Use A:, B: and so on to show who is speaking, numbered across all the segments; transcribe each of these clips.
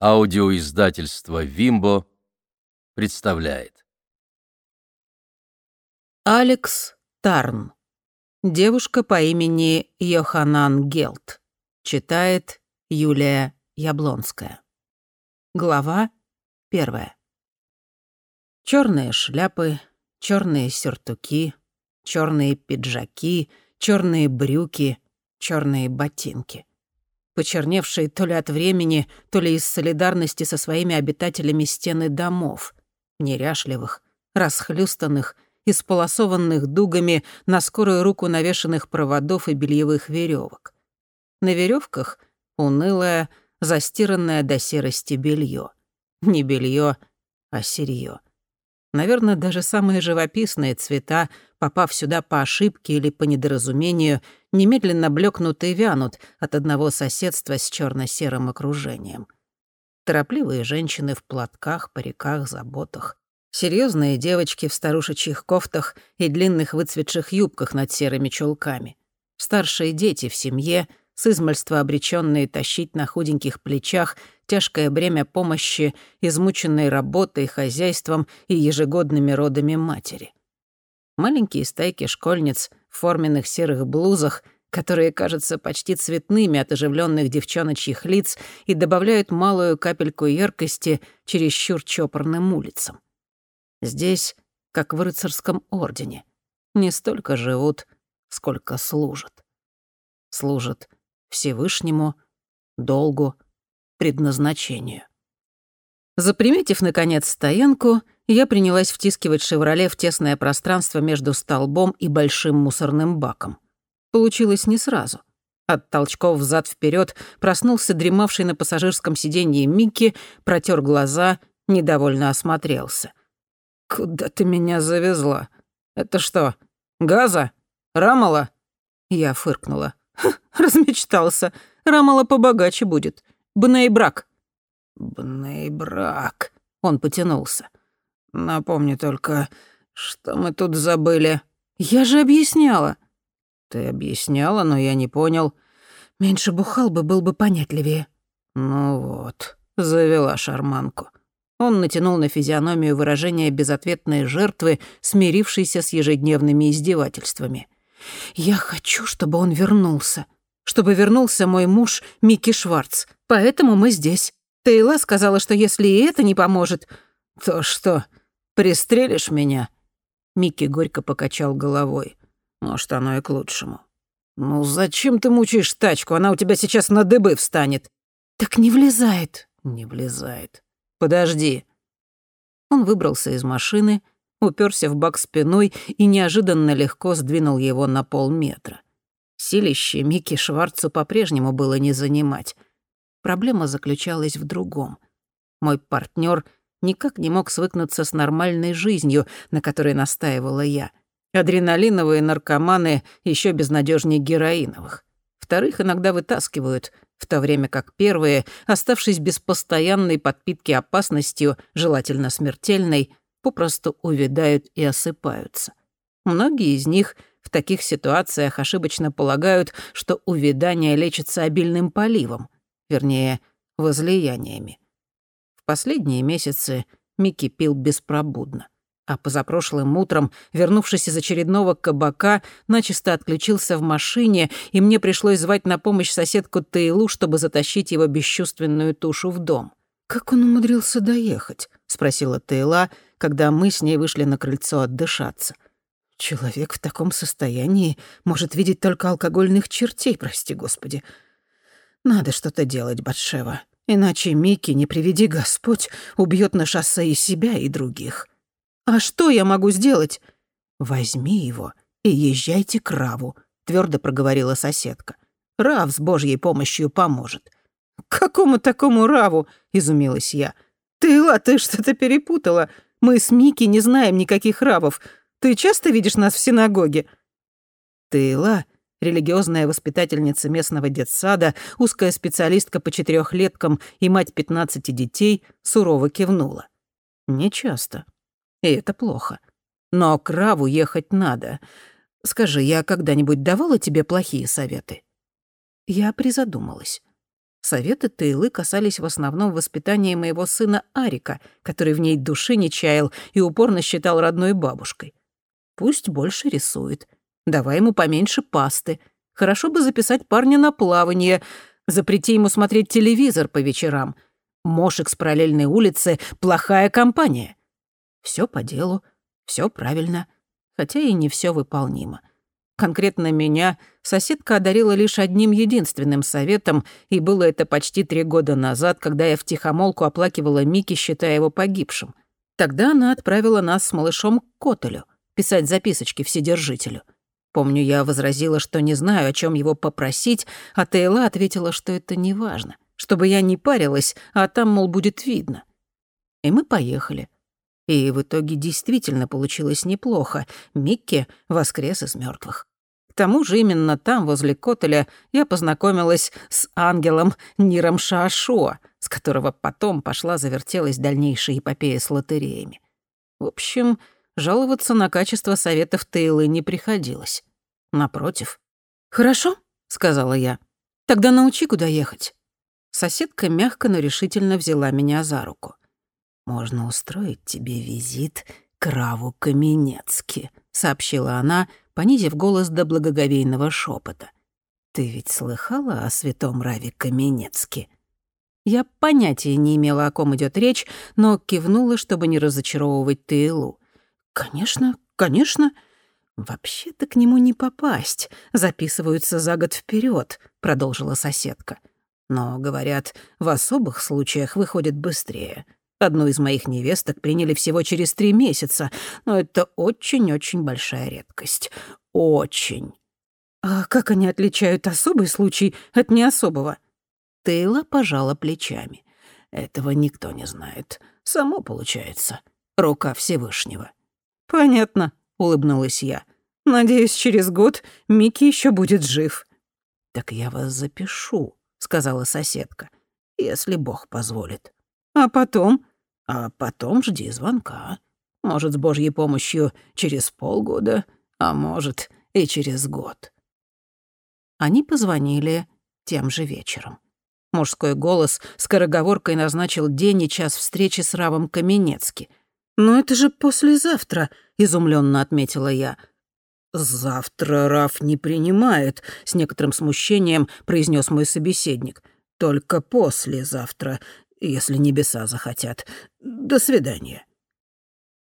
A: Аудиоиздательство «Вимбо» представляет.
B: Алекс Тарн. Девушка по имени Йоханан Гелт. Читает Юлия Яблонская. Глава первая. Черные шляпы, черные сюртуки, черные пиджаки, черные брюки, черные ботинки почерневшие то ли от времени, то ли из солидарности со своими обитателями стены домов, неряшливых, расхлюстанных, исполосованных дугами на скорую руку навешанных проводов и бельевых веревок. На веревках унылое, застиранное до серости белье. Не белье, а сырье. Наверное, даже самые живописные цвета, попав сюда по ошибке или по недоразумению, немедленно блекнут и вянут от одного соседства с черно серым окружением. Торопливые женщины в платках, париках, заботах. Серьезные девочки в старушечьих кофтах и длинных выцветших юбках над серыми чулками. Старшие дети в семье, с измальства обречённые тащить на худеньких плечах тяжкое бремя помощи, измученной работой, хозяйством и ежегодными родами матери. Маленькие стайки школьниц в форменных серых блузах, которые кажутся почти цветными от оживленных девчоночьих лиц и добавляют малую капельку яркости чересчур чопорным улицам. Здесь, как в рыцарском ордене, не столько живут, сколько служат. Служат Всевышнему, долгу, предназначению. Заприметив, наконец, стоянку, я принялась втискивать «Шевроле» в тесное пространство между столбом и большим мусорным баком. Получилось не сразу. От толчков взад вперед проснулся дремавший на пассажирском сиденье Микки, протер глаза, недовольно осмотрелся. «Куда ты меня завезла? Это что, газа? Рамала?» Я фыркнула. «Размечтался. Рамала побогаче будет. Бнейбрак». «Бнейбрак», — он потянулся. «Напомни только, что мы тут забыли». «Я же объясняла». «Ты объясняла, но я не понял». «Меньше бухал бы, был бы понятливее». «Ну вот», — завела шарманку. Он натянул на физиономию выражение безответной жертвы, смирившейся с ежедневными издевательствами. «Я хочу, чтобы он вернулся. Чтобы вернулся мой муж Микки Шварц. Поэтому мы здесь. Тейла сказала, что если и это не поможет, то что, пристрелишь меня?» Микки горько покачал головой. «Может, оно и к лучшему». «Ну зачем ты мучаешь тачку? Она у тебя сейчас на дыбы встанет». «Так не влезает». «Не влезает. Подожди». Он выбрался из машины, уперся в бак спиной и неожиданно легко сдвинул его на полметра. Силище Микки Шварцу по-прежнему было не занимать. Проблема заключалась в другом. Мой партнер никак не мог свыкнуться с нормальной жизнью, на которой настаивала я. Адреналиновые наркоманы еще безнадежнее героиновых. Вторых иногда вытаскивают, в то время как первые, оставшись без постоянной подпитки опасностью, желательно смертельной, попросту увядают и осыпаются. Многие из них в таких ситуациях ошибочно полагают, что увядание лечится обильным поливом — вернее, возлияниями. В последние месяцы Микки пил беспробудно, а позапрошлым утром, вернувшись из очередного кабака, начисто отключился в машине, и мне пришлось звать на помощь соседку Тейлу, чтобы затащить его бесчувственную тушу в дом. «Как он умудрился доехать?» — спросила Тейла, когда мы с ней вышли на крыльцо отдышаться. «Человек в таком состоянии может видеть только алкогольных чертей, прости господи. Надо что-то делать, Батшева. Иначе Микки, не приведи Господь, убьет на шоссе и себя, и других. А что я могу сделать? Возьми его и езжайте к Раву, твердо проговорила соседка. Рав с Божьей помощью поможет. К какому такому Раву? изумилась я. Ты, Ла, ты что-то перепутала. Мы с Микки не знаем никаких Равов. Ты часто видишь нас в синагоге? Ты, Ла, религиозная воспитательница местного детсада, узкая специалистка по четырехлеткам и мать пятнадцати детей, сурово кивнула. «Не часто. И это плохо. Но к Раву ехать надо. Скажи, я когда-нибудь давала тебе плохие советы?» Я призадумалась. Советы Тейлы касались в основном воспитания моего сына Арика, который в ней души не чаял и упорно считал родной бабушкой. Пусть больше рисует. Давай ему поменьше пасты. Хорошо бы записать парня на плавание. Запрети ему смотреть телевизор по вечерам. Мошек с параллельной улицы — плохая компания. Все по делу, все правильно, хотя и не все выполнимо. Конкретно меня соседка одарила лишь одним единственным советом, и было это почти три года назад, когда я втихомолку оплакивала Мики, считая его погибшим. Тогда она отправила нас с малышом к Котелю писать записочки вседержителю. Помню, я возразила, что не знаю, о чем его попросить, а Тейла ответила, что это не важно, чтобы я не парилась, а там, мол, будет видно. И мы поехали. И в итоге действительно получилось неплохо. Микки воскрес из мертвых тому же именно там, возле Котеля, я познакомилась с ангелом Ниром Шаашуа, с которого потом пошла-завертелась дальнейшая эпопея с лотереями. В общем, жаловаться на качество советов Тейлы не приходилось. Напротив. «Хорошо», — сказала я. «Тогда научи, куда ехать». Соседка мягко, но решительно взяла меня за руку. «Можно устроить тебе визит к Раву Каменецки», — сообщила она, понизив голос до благоговейного шепота. «Ты ведь слыхала о святом Раве Каменецке?» Я понятия не имела, о ком идет речь, но кивнула, чтобы не разочаровывать Тейлу. «Конечно, конечно. Вообще-то к нему не попасть. Записываются за год вперед, продолжила соседка. «Но, говорят, в особых случаях выходит быстрее. Одну из моих невесток приняли всего через три месяца, но это очень-очень большая редкость. Очень. А как они отличают особый случай от неособого? Тейла пожала плечами. Этого никто не знает. Само получается. Рука Всевышнего. Понятно, улыбнулась я. Надеюсь, через год Микки еще будет жив. Так я вас запишу, сказала соседка, если Бог позволит. А потом? А потом жди звонка. Может, с Божьей помощью через полгода, а может, и через год. Они позвонили тем же вечером. Мужской голос скороговоркой назначил день и час встречи с Равом Каменецки. «Но это же послезавтра», — изумленно отметила я. «Завтра Раф не принимает», — с некоторым смущением произнес мой собеседник. «Только послезавтра если небеса захотят. До свидания».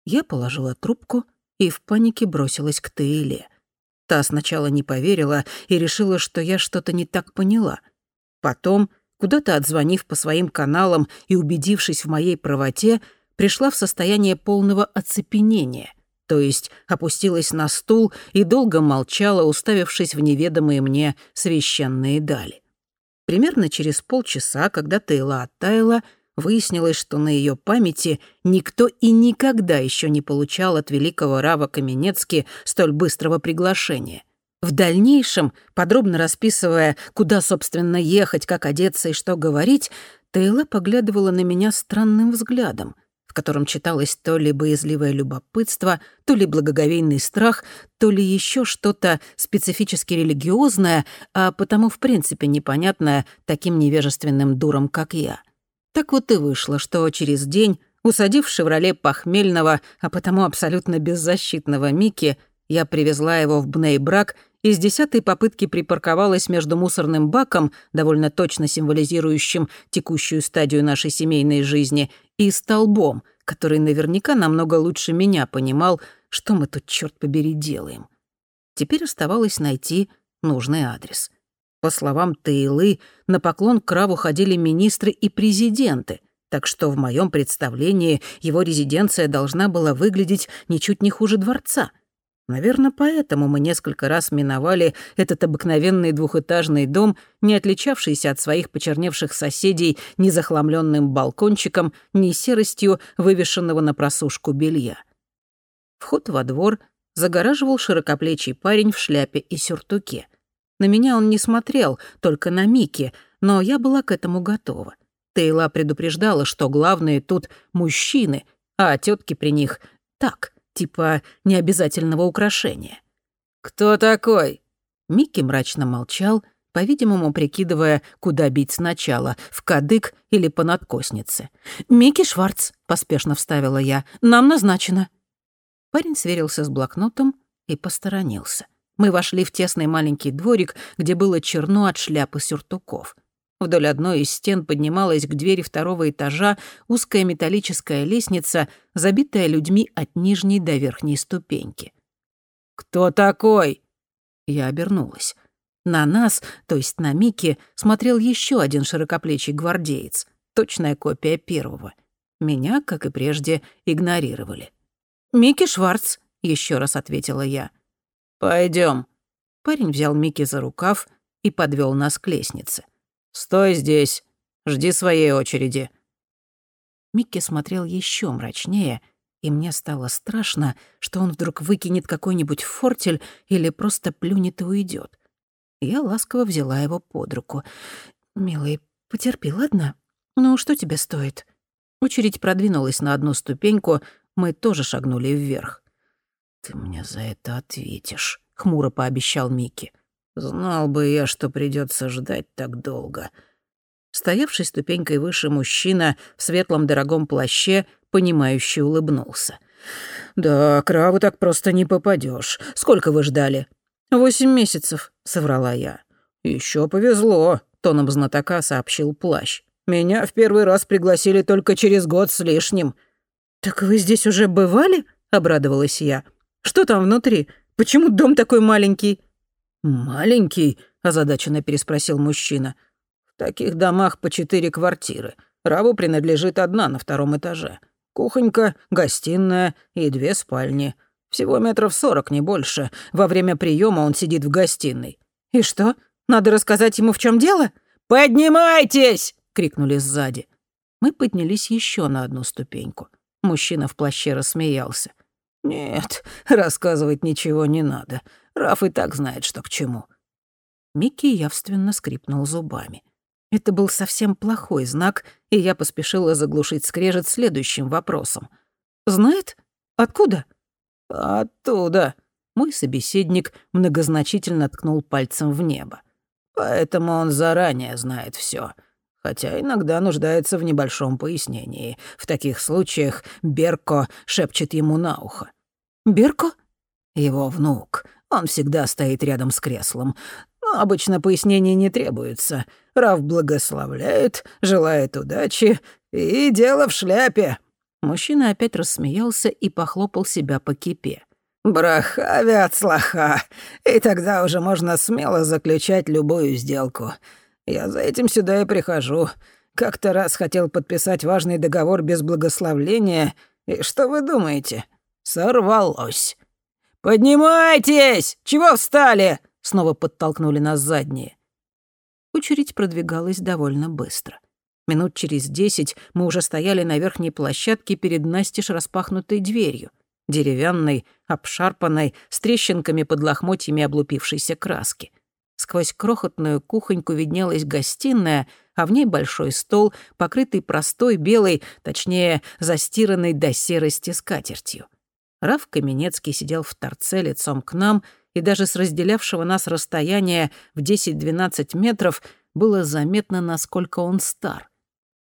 B: Я положила трубку и в панике бросилась к Тейле. Та сначала не поверила и решила, что я что-то не так поняла. Потом, куда-то отзвонив по своим каналам и убедившись в моей правоте, пришла в состояние полного оцепенения, то есть опустилась на стул и долго молчала, уставившись в неведомые мне священные дали. Примерно через полчаса, когда Тейла оттаяла, выяснилось, что на ее памяти никто и никогда еще не получал от великого Рава Каменецки столь быстрого приглашения. В дальнейшем, подробно расписывая, куда, собственно, ехать, как одеться и что говорить, Тейла поглядывала на меня странным взглядом — в котором читалось то ли боязливое любопытство, то ли благоговейный страх, то ли еще что-то специфически религиозное, а потому в принципе непонятное таким невежественным дурам, как я. Так вот и вышло, что через день, усадив в «Шевроле» похмельного, а потому абсолютно беззащитного Мики, я привезла его в Бнейбрак и с десятой попытки припарковалась между мусорным баком, довольно точно символизирующим текущую стадию нашей семейной жизни, и столбом, который наверняка намного лучше меня понимал, что мы тут, черт побери, делаем. Теперь оставалось найти нужный адрес. По словам Таилы, на поклон к Краву ходили министры и президенты, так что в моем представлении его резиденция должна была выглядеть ничуть не хуже дворца — Наверное, поэтому мы несколько раз миновали этот обыкновенный двухэтажный дом, не отличавшийся от своих почерневших соседей ни захламленным балкончиком, ни серостью вывешенного на просушку белья. Вход во двор загораживал широкоплечий парень в шляпе и сюртуке. На меня он не смотрел, только на Мики, но я была к этому готова. Тейла предупреждала, что главные тут мужчины, а тетки при них — так — типа необязательного украшения. «Кто такой?» Микки мрачно молчал, по-видимому, прикидывая, куда бить сначала, в кадык или по надкоснице. «Микки Шварц», — поспешно вставила я, — «нам назначено». Парень сверился с блокнотом и посторонился. Мы вошли в тесный маленький дворик, где было черно от шляпы сюртуков. Вдоль одной из стен поднималась к двери второго этажа узкая металлическая лестница, забитая людьми от нижней до верхней ступеньки. «Кто такой?» Я обернулась. На нас, то есть на Микки, смотрел еще один широкоплечий гвардеец, точная копия первого. Меня, как и прежде, игнорировали. «Микки Шварц», — еще раз ответила я. Пойдем. Парень взял Микки за рукав и подвел нас к лестнице. «Стой здесь. Жди своей очереди». Микки смотрел еще мрачнее, и мне стало страшно, что он вдруг выкинет какой-нибудь фортель или просто плюнет и уйдет. Я ласково взяла его под руку. «Милый, потерпи, ладно? Ну, что тебе стоит?» Очередь продвинулась на одну ступеньку, мы тоже шагнули вверх. «Ты мне за это ответишь», — хмуро пообещал Микки. «Знал бы я, что придется ждать так долго». Стоявший ступенькой выше мужчина в светлом дорогом плаще, понимающе улыбнулся. «Да, краву так просто не попадешь. Сколько вы ждали?» «Восемь месяцев», — соврала я. Еще повезло», — тоном знатока сообщил плащ. «Меня в первый раз пригласили только через год с лишним». «Так вы здесь уже бывали?» — обрадовалась я. «Что там внутри? Почему дом такой маленький?» «Маленький?» — озадаченно переспросил мужчина. «В таких домах по четыре квартиры. Раву принадлежит одна на втором этаже. Кухонька, гостиная и две спальни. Всего метров сорок, не больше. Во время приема он сидит в гостиной. «И что? Надо рассказать ему, в чем дело?» «Поднимайтесь!» — крикнули сзади. Мы поднялись еще на одну ступеньку. Мужчина в плаще рассмеялся. «Нет, рассказывать ничего не надо. Раф и так знает, что к чему». Микки явственно скрипнул зубами. Это был совсем плохой знак, и я поспешила заглушить скрежет следующим вопросом. «Знает? Откуда?» «Оттуда», — мой собеседник многозначительно ткнул пальцем в небо. «Поэтому он заранее знает все, хотя иногда нуждается в небольшом пояснении. В таких случаях Берко шепчет ему на ухо. «Берко?» «Его внук. Он всегда стоит рядом с креслом. Но обычно пояснений не требуется. Рав благословляет, желает удачи, и дело в шляпе». Мужчина опять рассмеялся и похлопал себя по кипе. «Браха вяцлаха, и тогда уже можно смело заключать любую сделку. Я за этим сюда и прихожу. Как-то раз хотел подписать важный договор без благословления, и что вы думаете? Сорвалось. «Поднимайтесь! Чего встали?» Снова подтолкнули нас задние. Очередь продвигалась довольно быстро. Минут через десять мы уже стояли на верхней площадке перед настежь распахнутой дверью, деревянной, обшарпанной, с трещинками под лохмотьями облупившейся краски. Сквозь крохотную кухоньку виднелась гостиная, а в ней большой стол, покрытый простой белой, точнее, застиранной до серости скатертью. Раф Каменецкий сидел в торце лицом к нам, и даже с разделявшего нас расстояния в 10-12 метров было заметно, насколько он стар.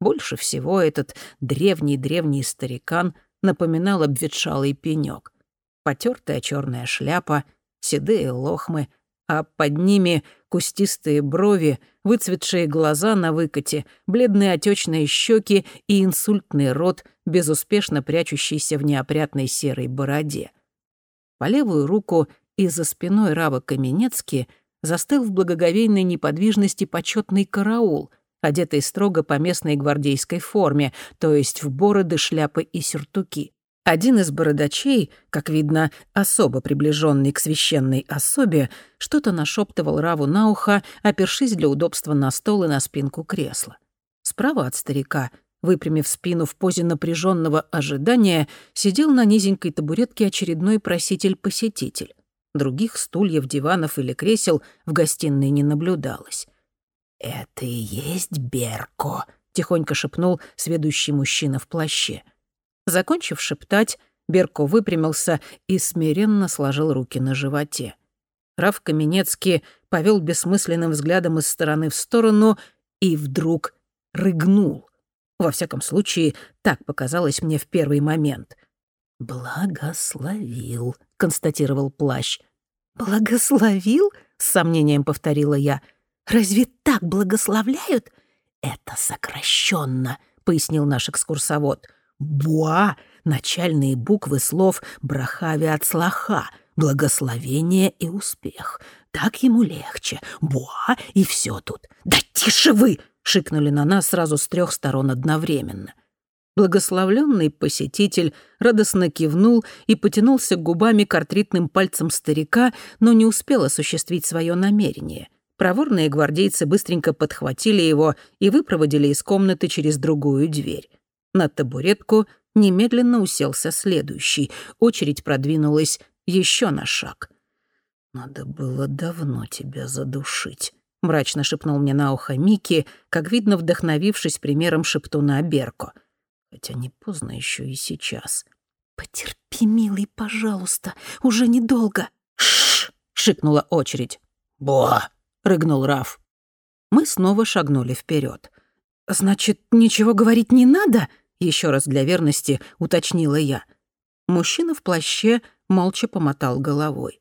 B: Больше всего этот древний-древний старикан напоминал обветшалый пенёк. Потертая черная шляпа, седые лохмы, а под ними кустистые брови, выцветшие глаза на выкате, бледные отечные щеки и инсультный рот, безуспешно прячущийся в неопрятной серой бороде. По левую руку и за спиной Рава Каменецки застыл в благоговейной неподвижности почетный караул — одетый строго по местной гвардейской форме, то есть в бороды, шляпы и сюртуки. Один из бородачей, как видно, особо приближенный к священной особе, что-то нашептывал Раву на ухо, опершись для удобства на стол и на спинку кресла. Справа от старика, выпрямив спину в позе напряженного ожидания, сидел на низенькой табуретке очередной проситель-посетитель. Других стульев, диванов или кресел в гостиной не наблюдалось. «Это и есть Берко», — тихонько шепнул сведущий мужчина в плаще. Закончив шептать, Берко выпрямился и смиренно сложил руки на животе. Раф Каменецкий повел бессмысленным взглядом из стороны в сторону и вдруг рыгнул. Во всяком случае, так показалось мне в первый момент. «Благословил», — констатировал плащ. «Благословил?» — с сомнением повторила я. «Разве так благословляют?» «Это сокращенно», — пояснил наш экскурсовод. «Буа» — начальные буквы слов «брахави от слаха», «благословение» и «успех». Так ему легче. Буа, и все тут. «Да тише вы!» — шикнули на нас сразу с трех сторон одновременно. Благословленный посетитель радостно кивнул и потянулся губами к артритным пальцам старика, но не успел осуществить свое намерение. Проворные гвардейцы быстренько подхватили его и выпроводили из комнаты через другую дверь. На табуретку немедленно уселся следующий. Очередь продвинулась еще на шаг. «Надо было давно тебя задушить», — мрачно шепнул мне на ухо Микки, как видно, вдохновившись примером шептуна Берко — хотя не поздно еще и сейчас. «Потерпи, милый, пожалуйста, уже недолго». «Шш!» — шикнула очередь. «Буа!» — рыгнул Раф. Мы снова шагнули вперед. «Значит, ничего говорить не надо?» — еще раз для верности уточнила я. Мужчина в плаще молча помотал головой.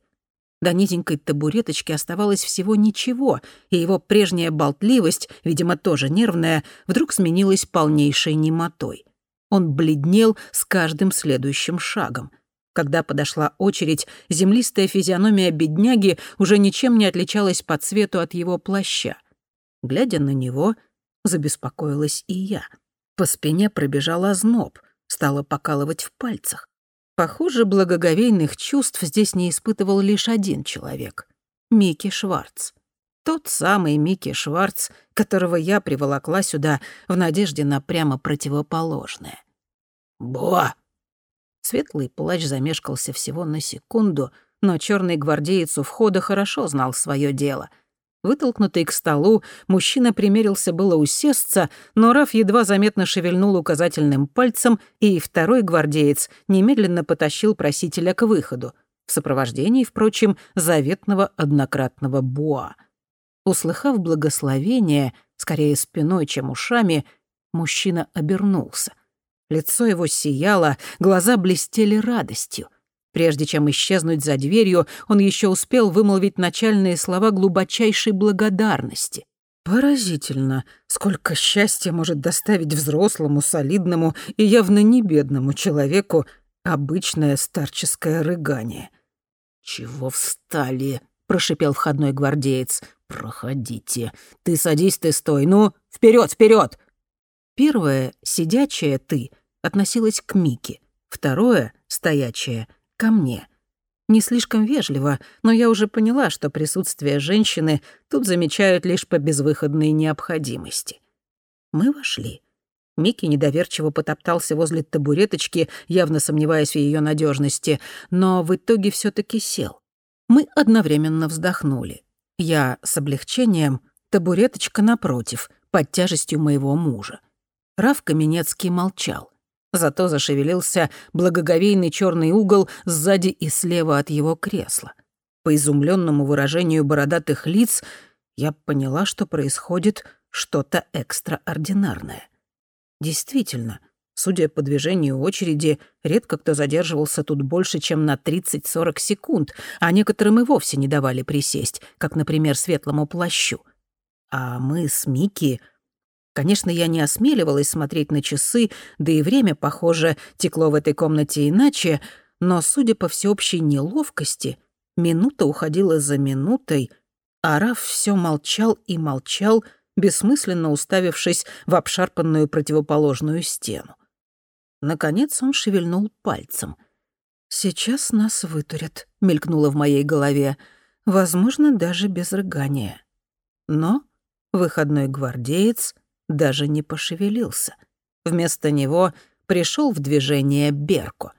B: До низенькой табуреточки оставалось всего ничего, и его прежняя болтливость, видимо, тоже нервная, вдруг сменилась полнейшей немотой. Он бледнел с каждым следующим шагом. Когда подошла очередь, землистая физиономия бедняги уже ничем не отличалась по цвету от его плаща. Глядя на него, забеспокоилась и я. По спине пробежал озноб, стало покалывать в пальцах. Похоже, благоговейных чувств здесь не испытывал лишь один человек — Микки Шварц. Тот самый Микки Шварц, которого я приволокла сюда в надежде на прямо противоположное. «Буа!» Светлый плащ замешкался всего на секунду, но черный гвардеец у входа хорошо знал свое дело. Вытолкнутый к столу, мужчина примерился было усесться, но Раф едва заметно шевельнул указательным пальцем, и второй гвардеец немедленно потащил просителя к выходу, в сопровождении, впрочем, заветного однократного буа. Услыхав благословение, скорее спиной, чем ушами, мужчина обернулся. Лицо его сияло, глаза блестели радостью. Прежде чем исчезнуть за дверью, он еще успел вымолвить начальные слова глубочайшей благодарности. Поразительно, сколько счастья может доставить взрослому, солидному и явно не бедному человеку обычное старческое рыгание. «Чего встали?» — прошипел входной гвардеец. «Проходите. Ты садись, ты стой. Ну, вперед, вперед! Первое, сидячее «ты», относилось к Мике, второе, стоячее, ко мне. Не слишком вежливо, но я уже поняла, что присутствие женщины тут замечают лишь по безвыходной необходимости. Мы вошли. Микки недоверчиво потоптался возле табуреточки, явно сомневаясь в ее надежности, но в итоге все таки сел. Мы одновременно вздохнули. Я с облегчением, табуреточка напротив, под тяжестью моего мужа. Раф Каменецкий молчал. Зато зашевелился благоговейный черный угол сзади и слева от его кресла. По изумленному выражению бородатых лиц я поняла, что происходит что-то экстраординарное. Действительно, судя по движению очереди, редко кто задерживался тут больше, чем на 30-40 секунд, а некоторым и вовсе не давали присесть, как, например, светлому плащу. А мы с Микки... Конечно, я не осмеливалась смотреть на часы, да и время, похоже, текло в этой комнате иначе, но, судя по всеобщей неловкости, минута уходила за минутой, а Раф все молчал и молчал, бессмысленно уставившись в обшарпанную противоположную стену. Наконец он шевельнул пальцем. «Сейчас нас вытурят», — мелькнуло в моей голове. «Возможно, даже без рыгания». Но выходной гвардеец даже не пошевелился. Вместо него пришел в движение Берко.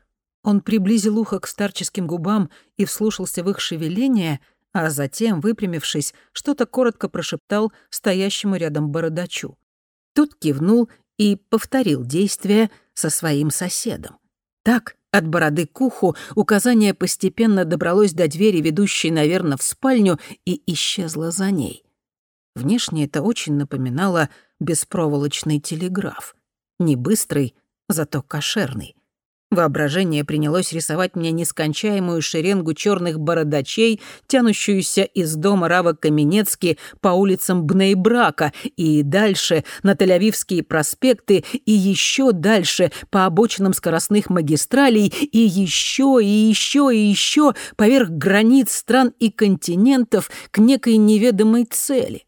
B: Он приблизил ухо к старческим губам и вслушался в их шевеление, а затем, выпрямившись, что-то коротко прошептал стоящему рядом бородачу. Тот кивнул и повторил действие со своим соседом. Так, От бороды к уху указание постепенно добралось до двери, ведущей, наверное, в спальню, и исчезло за ней. Внешне это очень напоминало беспроволочный телеграф. Не быстрый, зато кошерный. Воображение принялось рисовать мне нескончаемую шеренгу черных бородачей, тянущуюся из дома Рава Каменецки по улицам Бнейбрака и дальше на Тель-Авивские проспекты и еще дальше по обочинам скоростных магистралей и еще и еще и еще поверх границ стран и континентов к некой неведомой цели.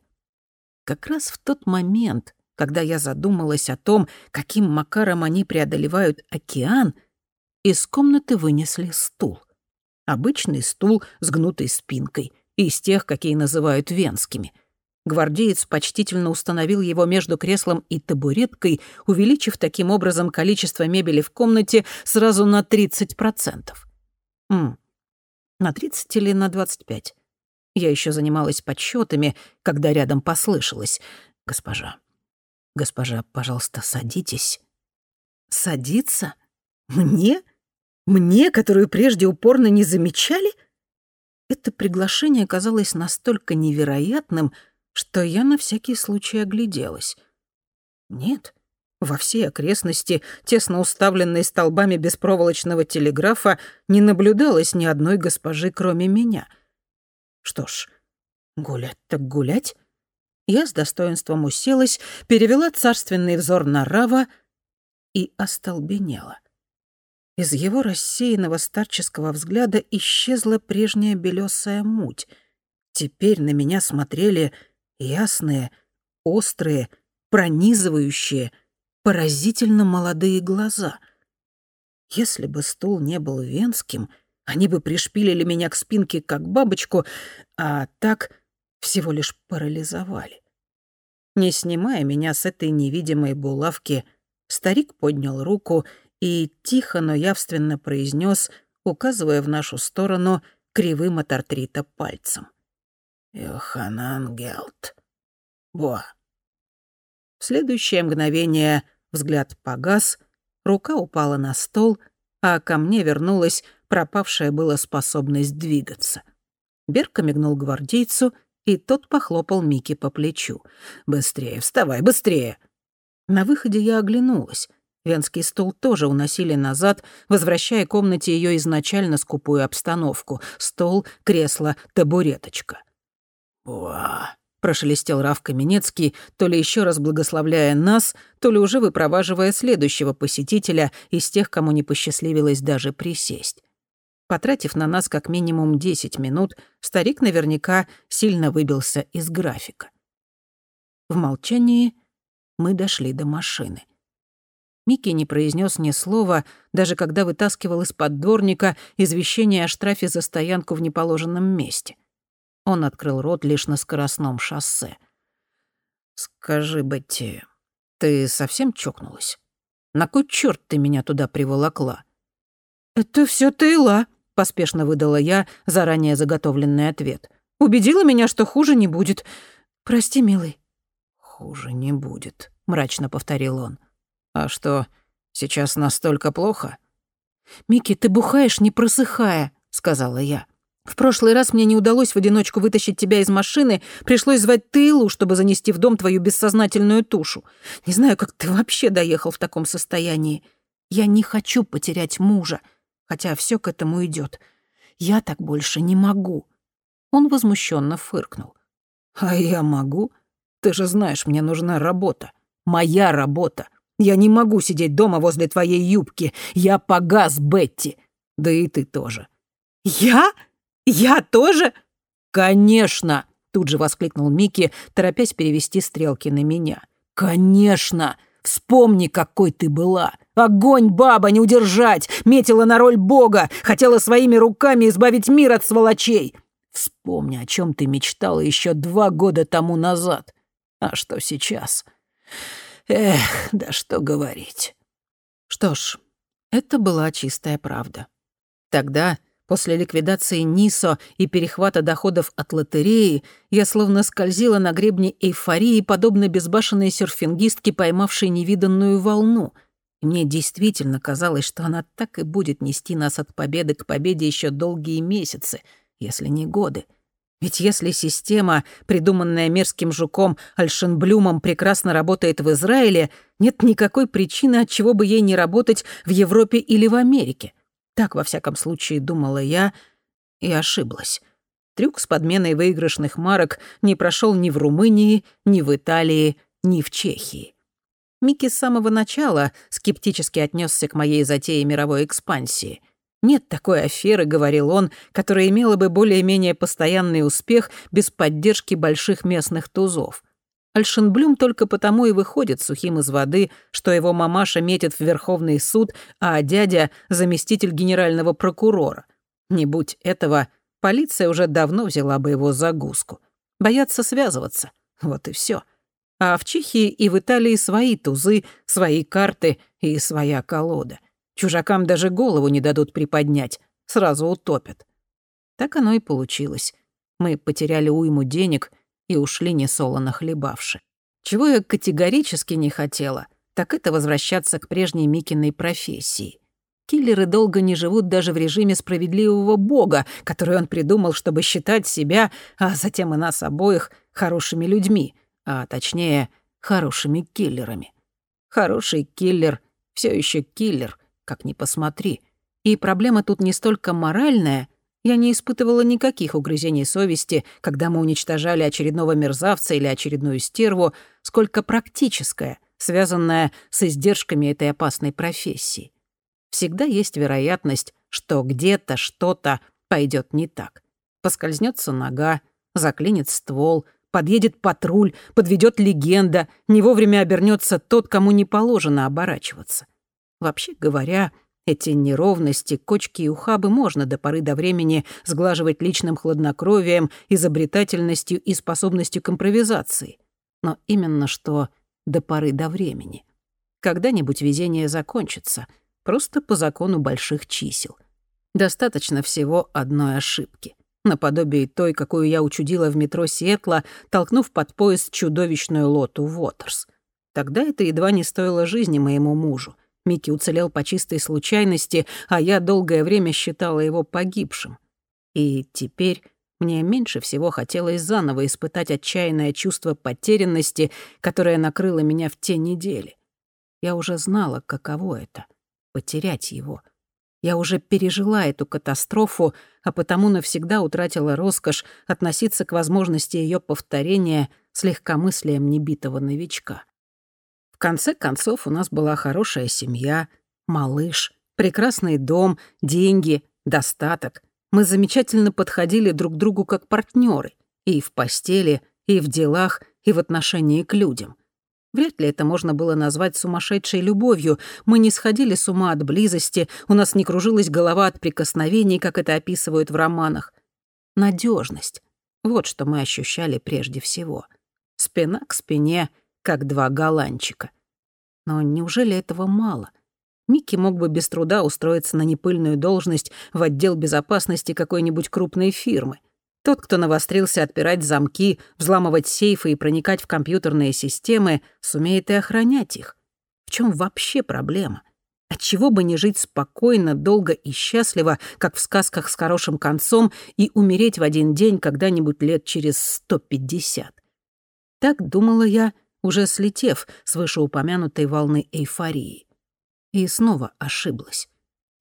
B: Как раз в тот момент, когда я задумалась о том, каким макаром они преодолевают океан — из комнаты вынесли стул. Обычный стул с гнутой спинкой, из тех, какие называют венскими. Гвардеец почтительно установил его между креслом и табуреткой, увеличив таким образом количество мебели в комнате сразу на 30%. М, на 30 или на 25? Я еще занималась подсчетами, когда рядом послышалось. «Госпожа, госпожа, пожалуйста, садитесь». «Садиться? Мне?» Мне, которую прежде упорно не замечали? Это приглашение казалось настолько невероятным, что я на всякий случай огляделась. Нет, во всей окрестности, тесно уставленной столбами беспроволочного телеграфа, не наблюдалось ни одной госпожи, кроме меня. Что ж, гулять так гулять. Я с достоинством уселась, перевела царственный взор на Рава и остолбенела. Из его рассеянного старческого взгляда исчезла прежняя белесая муть. Теперь на меня смотрели ясные, острые, пронизывающие, поразительно молодые глаза. Если бы стул не был венским, они бы пришпилили меня к спинке, как бабочку, а так всего лишь парализовали. Не снимая меня с этой невидимой булавки, старик поднял руку и тихо, но явственно произнес, указывая в нашу сторону кривым от артрита пальцем. «Йоханан Гелт. Буа». В следующее мгновение взгляд погас, рука упала на стол, а ко мне вернулась пропавшая была способность двигаться. Берка мигнул гвардейцу, и тот похлопал Мики по плечу. «Быстрее, вставай, быстрее!» На выходе я оглянулась. Венский стол тоже уносили назад, возвращая комнате ее изначально скупую обстановку. Стол, кресло, табуреточка. «Уа!» — прошелестел Раф Каменецкий, то ли еще раз благословляя нас, то ли уже выпроваживая следующего посетителя из тех, кому не посчастливилось даже присесть. Потратив на нас как минимум 10 минут, старик наверняка сильно выбился из графика. В молчании мы дошли до машины. Микки не произнес ни слова, даже когда вытаскивал из-под дворника извещение о штрафе за стоянку в неположенном месте. Он открыл рот лишь на скоростном шоссе. «Скажи, Бетти, ты совсем чокнулась? На кой чёрт ты меня туда приволокла?» «Это всё Тейла», — поспешно выдала я заранее заготовленный ответ. «Убедила меня, что хуже не будет. Прости, милый». «Хуже не будет», — мрачно повторил он. «А что, сейчас настолько плохо?» «Микки, ты бухаешь, не просыхая», — сказала я. «В прошлый раз мне не удалось в одиночку вытащить тебя из машины, пришлось звать Тейлу, чтобы занести в дом твою бессознательную тушу. Не знаю, как ты вообще доехал в таком состоянии. Я не хочу потерять мужа, хотя все к этому идет. Я так больше не могу». Он возмущенно фыркнул. «А я могу? Ты же знаешь, мне нужна работа. Моя работа. Я не могу сидеть дома возле твоей юбки. Я погас, Бетти. Да и ты тоже». «Я? Я тоже?» «Конечно!» — тут же воскликнул Микки, торопясь перевести стрелки на меня. «Конечно! Вспомни, какой ты была! Огонь, баба, не удержать! Метила на роль бога! Хотела своими руками избавить мир от сволочей! Вспомни, о чем ты мечтала еще два года тому назад. А что сейчас?» Эх, да что говорить. Что ж, это была чистая правда. Тогда, после ликвидации НИСО и перехвата доходов от лотереи, я словно скользила на гребне эйфории, подобно безбашенной серфингистке, поймавшей невиданную волну. И мне действительно казалось, что она так и будет нести нас от победы к победе еще долгие месяцы, если не годы. Ведь если система, придуманная мерзким жуком Альшенблюмом, прекрасно работает в Израиле, нет никакой причины, от чего бы ей не работать в Европе или в Америке. Так, во всяком случае, думала я и ошиблась. Трюк с подменой выигрышных марок не прошел ни в Румынии, ни в Италии, ни в Чехии. Микки с самого начала скептически отнесся к моей затее мировой экспансии. «Нет такой аферы», — говорил он, «которая имела бы более-менее постоянный успех без поддержки больших местных тузов». Альшенблюм только потому и выходит сухим из воды, что его мамаша метит в Верховный суд, а дядя — заместитель генерального прокурора. Не будь этого, полиция уже давно взяла бы его за гуску. Боятся связываться. Вот и все. А в Чехии и в Италии свои тузы, свои карты и своя колода. Чужакам даже голову не дадут приподнять, сразу утопят. Так оно и получилось. Мы потеряли уйму денег и ушли несолоно хлебавши. Чего я категорически не хотела, так это возвращаться к прежней Микиной профессии. Киллеры долго не живут даже в режиме справедливого бога, который он придумал, чтобы считать себя, а затем и нас обоих, хорошими людьми — а точнее, хорошими киллерами. Хороший киллер все еще киллер, как ни посмотри. И проблема тут не столько моральная, я не испытывала никаких угрызений совести, когда мы уничтожали очередного мерзавца или очередную стерву, сколько практическая, связанная с издержками этой опасной профессии. Всегда есть вероятность, что где-то что-то пойдет не так. Поскользнется нога, заклинит ствол — Подъедет патруль, подведет легенда, не вовремя обернется тот, кому не положено оборачиваться. Вообще говоря, эти неровности, кочки и ухабы можно до поры до времени сглаживать личным хладнокровием, изобретательностью и способностью к импровизации. Но именно что до поры до времени. Когда-нибудь везение закончится, просто по закону больших чисел. Достаточно всего одной ошибки наподобие той, какую я учудила в метро Сиэтла, толкнув под пояс чудовищную лоту Уотерс. Тогда это едва не стоило жизни моему мужу. Микки уцелел по чистой случайности, а я долгое время считала его погибшим. И теперь мне меньше всего хотелось заново испытать отчаянное чувство потерянности, которое накрыло меня в те недели. Я уже знала, каково это — потерять его — я уже пережила эту катастрофу, а потому навсегда утратила роскошь относиться к возможности ее повторения с легкомыслием небитого новичка. Конце концов, у нас была хорошая семья, малыш, прекрасный дом, деньги, достаток. Мы замечательно подходили друг другу как партнеры и в постели, и в делах, и в отношении к людям. Вряд ли это можно было назвать сумасшедшей любовью. Мы не сходили с ума от близости, у нас не кружилась голова от прикосновений, как это описывают в романах. Надежность. Вот что мы ощущали прежде всего. Спина к спине, как два голландчика. Но неужели этого мало? Микки мог бы без труда устроиться на непыльную должность в отдел безопасности какой-нибудь крупной фирмы. Тот, кто навострился отпирать замки, взламывать сейфы и проникать в компьютерные системы, сумеет и охранять их. В чем вообще проблема? Отчего бы не жить спокойно, долго и счастливо, как в сказках с хорошим концом, и умереть в один день когда-нибудь лет через 150? Так думала я, уже слетев с вышеупомянутой волны эйфории. И снова ошиблась.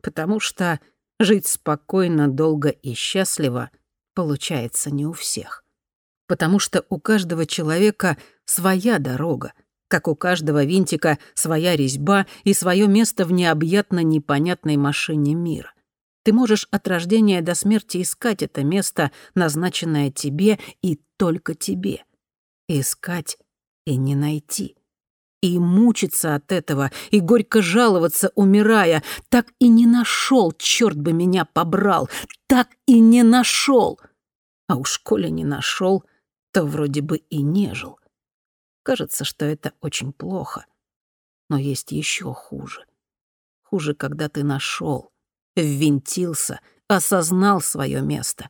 B: Потому что жить спокойно, долго и счастливо получается не у всех. Потому что у каждого человека своя дорога, как у каждого винтика своя резьба и свое место в необъятно непонятной машине мира. Ты можешь от рождения до смерти искать это место, назначенное тебе и только тебе. Искать и не найти. И мучиться от этого, и горько жаловаться, умирая. Так и не нашел, черт бы меня побрал, так и не нашел. А уж коли не нашел, то вроде бы и не жил. Кажется, что это очень плохо. Но есть еще хуже. Хуже, когда ты нашел, ввинтился, осознал свое место,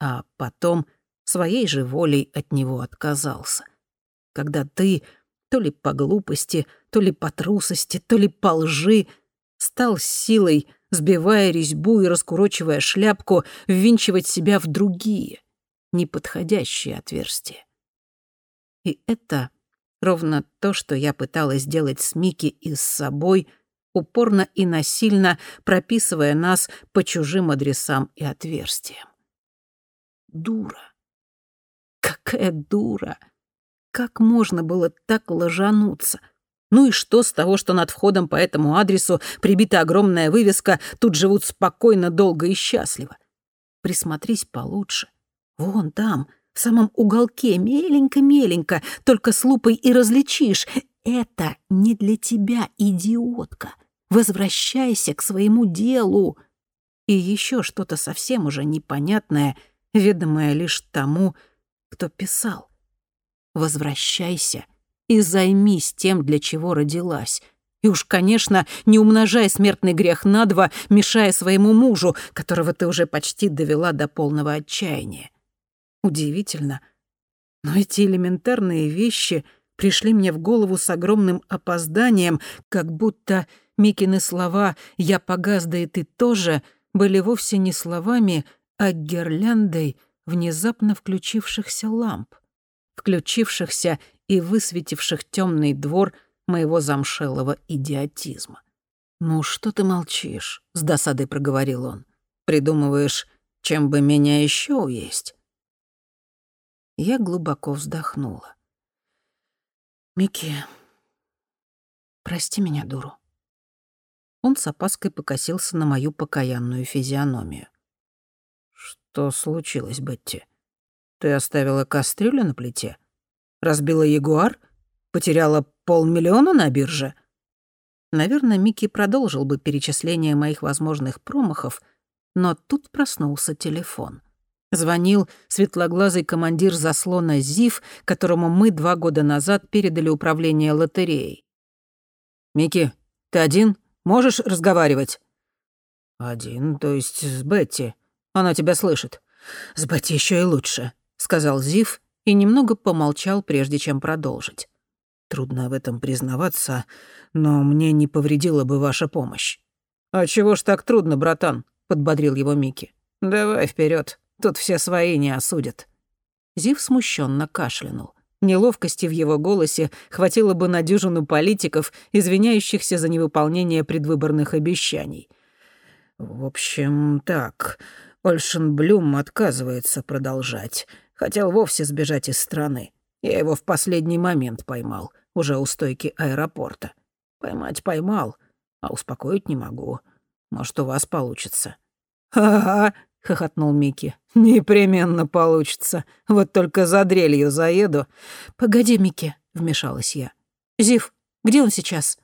B: а потом своей же волей от него отказался. Когда ты то ли по глупости, то ли по трусости, то ли по лжи, стал силой, сбивая резьбу и раскурочивая шляпку, ввинчивать себя в другие, неподходящие отверстия. И это ровно то, что я пыталась сделать с Микки и с собой, упорно и насильно прописывая нас по чужим адресам и отверстиям. Дура. Какая дура! Как можно было так ложануться? Ну и что с того, что над входом по этому адресу прибита огромная вывеска «Тут живут спокойно, долго и счастливо». Присмотрись получше. Вон там, в самом уголке, меленько-меленько, только с лупой и различишь. Это не для тебя, идиотка. Возвращайся к своему делу. И еще что-то совсем уже непонятное, ведомое лишь тому, кто писал. Возвращайся и займись тем, для чего родилась. И уж, конечно, не умножай смертный грех на два, мешая своему мужу, которого ты уже почти довела до полного отчаяния. Удивительно, но эти элементарные вещи пришли мне в голову с огромным опозданием, как будто Микины слова «я погас, да и ты тоже» были вовсе не словами, а гирляндой внезапно включившихся ламп, включившихся и высветивших темный двор моего замшелого идиотизма. «Ну что ты молчишь?» — с досадой проговорил он. «Придумываешь, чем бы меня еще уесть?» Я глубоко вздохнула. «Микки, прости меня, дуру». Он с опаской покосился на мою покаянную физиономию. «Что случилось, Бетти? Ты оставила кастрюлю на плите? Разбила ягуар? Потеряла полмиллиона на бирже?» Наверное, Микки продолжил бы перечисление моих возможных промахов, но тут проснулся телефон. Звонил светлоглазый командир заслона ЗИФ, которому мы два года назад передали управление лотереей. «Микки, ты один? Можешь разговаривать?» «Один, то есть с Бетти. Она тебя слышит». «С Бетти еще и лучше», — сказал Зив и немного помолчал, прежде чем продолжить. «Трудно в этом признаваться, но мне не повредила бы ваша помощь». «А чего ж так трудно, братан?» — подбодрил его Микки. «Давай вперед. Тут все свои не осудят». Зив смущенно кашлянул. Неловкости в его голосе хватило бы на дюжину политиков, извиняющихся за невыполнение предвыборных обещаний. «В общем, так, Ольшенблюм отказывается продолжать. Хотел вовсе сбежать из страны. Я его в последний момент поймал, уже у стойки аэропорта. Поймать поймал, а успокоить не могу. Может, у вас получится». «Ага», — хохотнул Микки. «Непременно получится. Вот только за дрелью заеду». «Погоди, Микки», — вмешалась я. «Зив, где он сейчас?»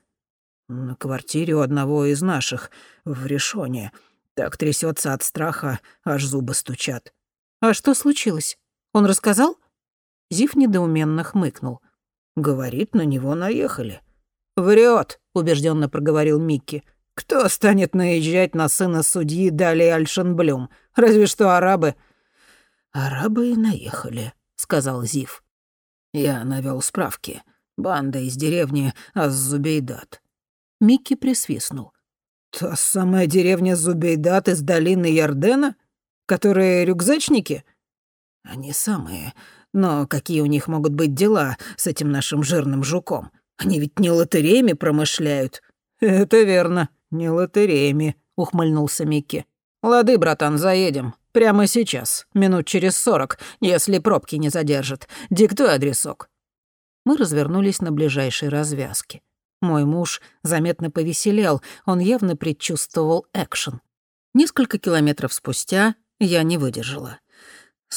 B: «На квартире у одного из наших, в Решоне. Так трясется от страха, аж зубы стучат». «А что случилось? Он рассказал?» Зив недоуменно хмыкнул. «Говорит, на него наехали». «Врет», — убежденно проговорил Микки. Кто станет наезжать на сына судьи Дали Альшенблюм? Разве что арабы». «Арабы и наехали», — сказал Зив. Я навел справки. Банда из деревни Аззубейдат. Микки присвистнул. «Та самая деревня Зубейдат из долины Ярдена? Которые рюкзачники?» «Они самые. Но какие у них могут быть дела с этим нашим жирным жуком? Они ведь не лотереями промышляют». «Это верно», «Не лотереями», — ухмыльнулся Микки. «Лады, братан, заедем. Прямо сейчас, минут через сорок, если пробки не задержат. Диктуй адресок». Мы развернулись на ближайшей развязке. Мой муж заметно повеселел, он явно предчувствовал экшен. Несколько километров спустя я не выдержала.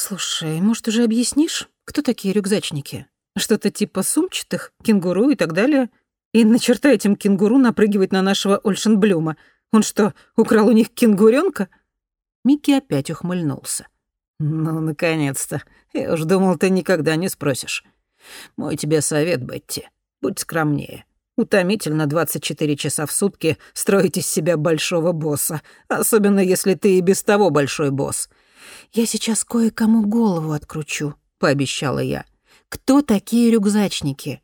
B: «Слушай, может, уже объяснишь, кто такие рюкзачники? Что-то типа сумчатых, кенгуру и так далее?» И на черта этим кенгуру напрыгивать на нашего Ольшенблюма. Он что, украл у них кенгуренка? Микки опять ухмыльнулся. «Ну, наконец-то. Я уж думал, ты никогда не спросишь. Мой тебе совет, Бетти. Будь скромнее. Утомительно 24 часа в сутки строить из себя большого босса, особенно если ты и без того большой босс. «Я сейчас кое-кому голову откручу», — пообещала я. «Кто такие рюкзачники?»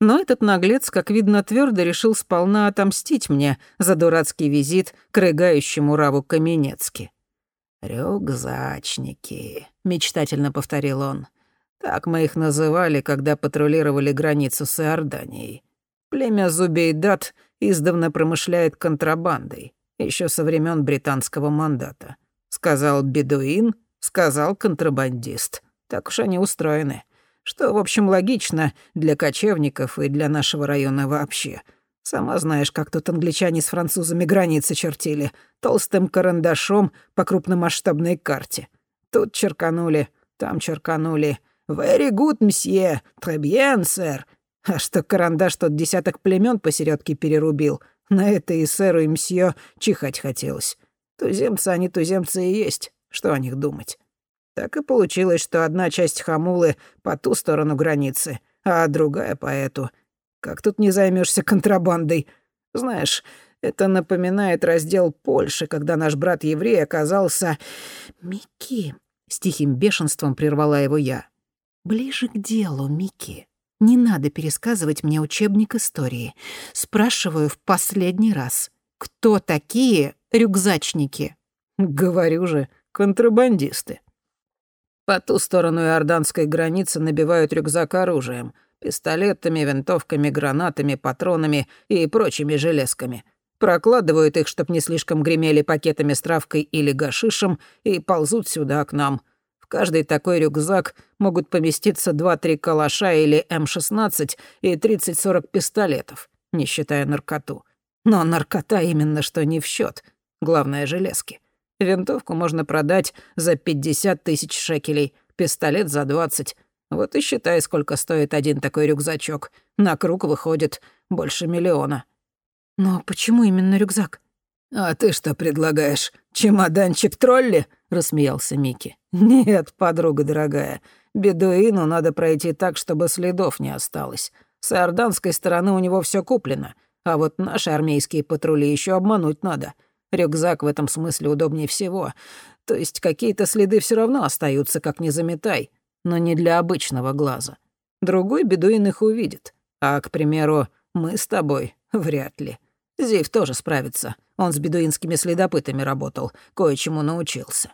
B: Но этот наглец, как видно, твердо решил сполна отомстить мне за дурацкий визит к рыгающему Раву Каменецки. «Рюкзачники», — мечтательно повторил он. «Так мы их называли, когда патрулировали границу с Иорданией. Племя Зубейдат издавна промышляет контрабандой, еще со времен британского мандата. Сказал бедуин, сказал контрабандист. Так уж они устроены. Что, в общем, логично для кочевников и для нашего района вообще. Сама знаешь, как тут англичане с французами границы чертили. Толстым карандашом по крупномасштабной карте. Тут черканули, там черканули. «Very good, мсье, très bien, сэр». А что карандаш тот десяток племен посередке перерубил, на это и сэру, и мсье чихать хотелось. Туземцы они туземцы и есть, что о них думать. Так и получилось, что одна часть хамулы по ту сторону границы, а другая по эту. Как тут не займешься контрабандой? Знаешь, это напоминает раздел Польши, когда наш брат-еврей оказался... «Микки», — с тихим бешенством прервала его я. «Ближе к делу, Микки. Не надо пересказывать мне учебник истории. Спрашиваю в последний раз. Кто такие рюкзачники?» «Говорю же, контрабандисты», по ту сторону иорданской границы набивают рюкзак оружием, пистолетами, винтовками, гранатами, патронами и прочими железками. Прокладывают их, чтоб не слишком гремели пакетами с травкой или гашишем, и ползут сюда к нам. В каждый такой рюкзак могут поместиться 2-3 калаша или М-16 и 30-40 пистолетов, не считая наркоту. Но наркота именно что не в счет. Главное — железки. Винтовку можно продать за 50 тысяч шекелей, пистолет за 20. Вот и считай, сколько стоит один такой рюкзачок. На круг выходит больше миллиона. Но почему именно рюкзак? «А ты что предлагаешь? Чемоданчик тролли?» — рассмеялся Микки. «Нет, подруга дорогая, бедуину надо пройти так, чтобы следов не осталось. С иорданской стороны у него все куплено, а вот наши армейские патрули еще обмануть надо. Рюкзак в этом смысле удобнее всего. То есть какие-то следы все равно остаются, как не заметай, но не для обычного глаза. Другой бедуин их увидит. А, к примеру, мы с тобой вряд ли. Зив тоже справится. Он с бедуинскими следопытами работал, кое-чему научился.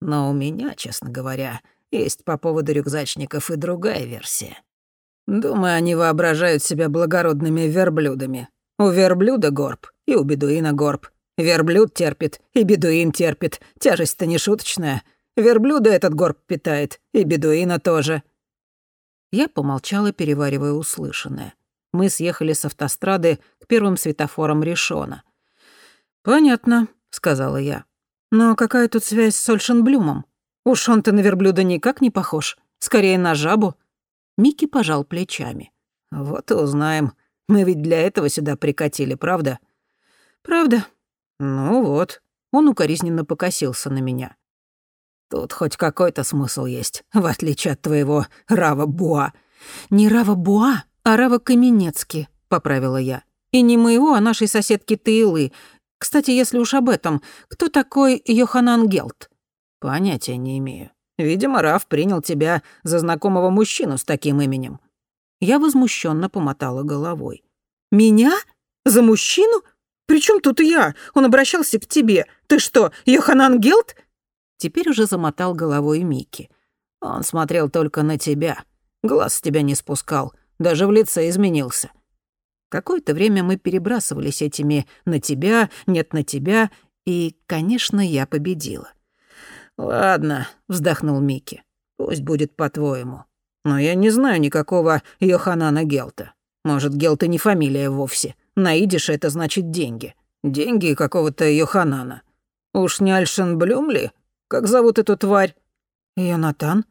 B: Но у меня, честно говоря, есть по поводу рюкзачников и другая версия. Думаю, они воображают себя благородными верблюдами. У верблюда горб и у бедуина горб. Верблюд терпит, и бедуин терпит. Тяжесть-то не шуточная. Верблюда этот горб питает, и бедуина тоже». Я помолчала, переваривая услышанное. Мы съехали с автострады к первым светофорам Решона. «Понятно», — сказала я. «Но какая тут связь с Ольшенблюмом? Уж он-то на верблюда никак не похож. Скорее на жабу». Микки пожал плечами. «Вот и узнаем. Мы ведь для этого сюда прикатили, правда?» «Правда», «Ну вот», — он укоризненно покосился на меня. «Тут хоть какой-то смысл есть, в отличие от твоего Рава Буа». «Не Рава Буа, а Рава Каменецки», — поправила я. «И не моего, а нашей соседки Таилы. Кстати, если уж об этом, кто такой Йоханан Гелт?» «Понятия не имею. Видимо, Рав принял тебя за знакомого мужчину с таким именем». Я возмущенно помотала головой. «Меня? За мужчину? «При чем тут я? Он обращался к тебе. Ты что, Йоханан Гелт?» Теперь уже замотал головой Микки. «Он смотрел только на тебя. Глаз с тебя не спускал. Даже в лице изменился». Какое-то время мы перебрасывались этими «на тебя», «нет на тебя», и, конечно, я победила. «Ладно», — вздохнул Микки, — «пусть будет по-твоему. Но я не знаю никакого Йоханана Гелта. Может, Гелта не фамилия вовсе. На идише это значит деньги. Деньги какого-то Йоханана. Уж не Альшенблюм ли? Как зовут эту тварь? Йонатан?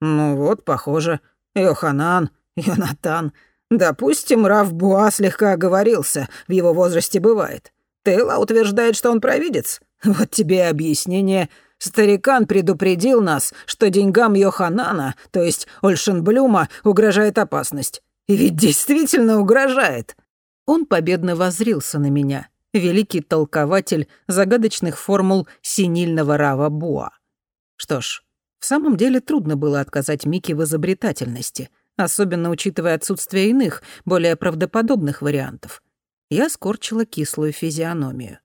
B: Ну вот, похоже. Йоханан, Йонатан. Допустим, Раф Буа слегка оговорился, в его возрасте бывает. Тейла утверждает, что он провидец. Вот тебе и объяснение. Старикан предупредил нас, что деньгам Йоханана, то есть Ольшенблюма, угрожает опасность. И ведь действительно угрожает. Он победно воззрился на меня, великий толкователь загадочных формул синильного Рава Буа. Что ж, в самом деле трудно было отказать Мике в изобретательности. особенно учитывая отсутствие иных, более правдоподобных вариантов. Я скорчила кислую физиономию.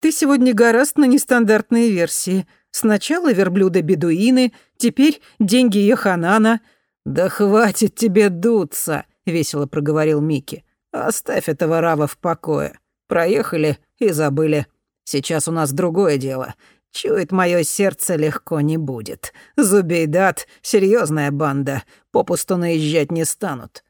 B: «Ты сегодня гораст на нестандартные версии. Сначала верблюда-бедуины, теперь деньги Йоханана». «Да хватит тебе дуться», — весело проговорил Микки. «Оставь этого Рава в покое. Проехали и забыли. Сейчас у нас другое дело. Чует мое сердце легко не будет. Зубейдат — серьезная банда, попусту наезжать не станут.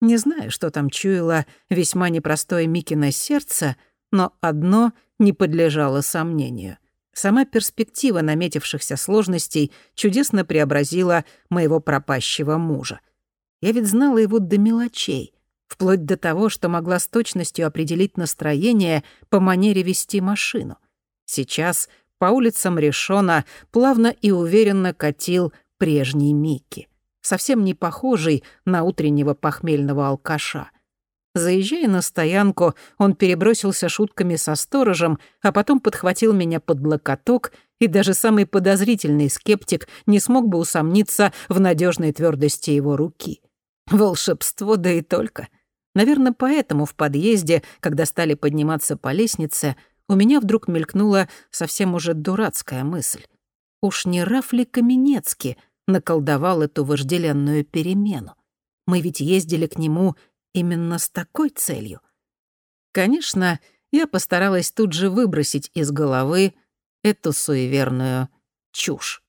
B: Не знаю, что там чуяло весьма непростое Микино сердце, но одно не подлежало сомнению. Сама перспектива наметившихся сложностей чудесно преобразила моего пропащего мужа. Я ведь знала его до мелочей, вплоть до того, что могла с точностью определить настроение по манере вести машину. Сейчас по улицам Решона плавно и уверенно катил прежний Микки, совсем не похожий на утреннего похмельного алкаша. Заезжая на стоянку, он перебросился шутками со сторожем, а потом подхватил меня под локоток, и даже самый подозрительный скептик не смог бы усомниться в надежной твердости его руки. Волшебство, да и только. Наверное, поэтому в подъезде, когда стали подниматься по лестнице, у меня вдруг мелькнула совсем уже дурацкая мысль. Уж не Раф ли наколдовал эту вожделенную перемену? Мы ведь ездили к нему именно с такой целью. Конечно, я постаралась тут же выбросить из головы эту суеверную чушь.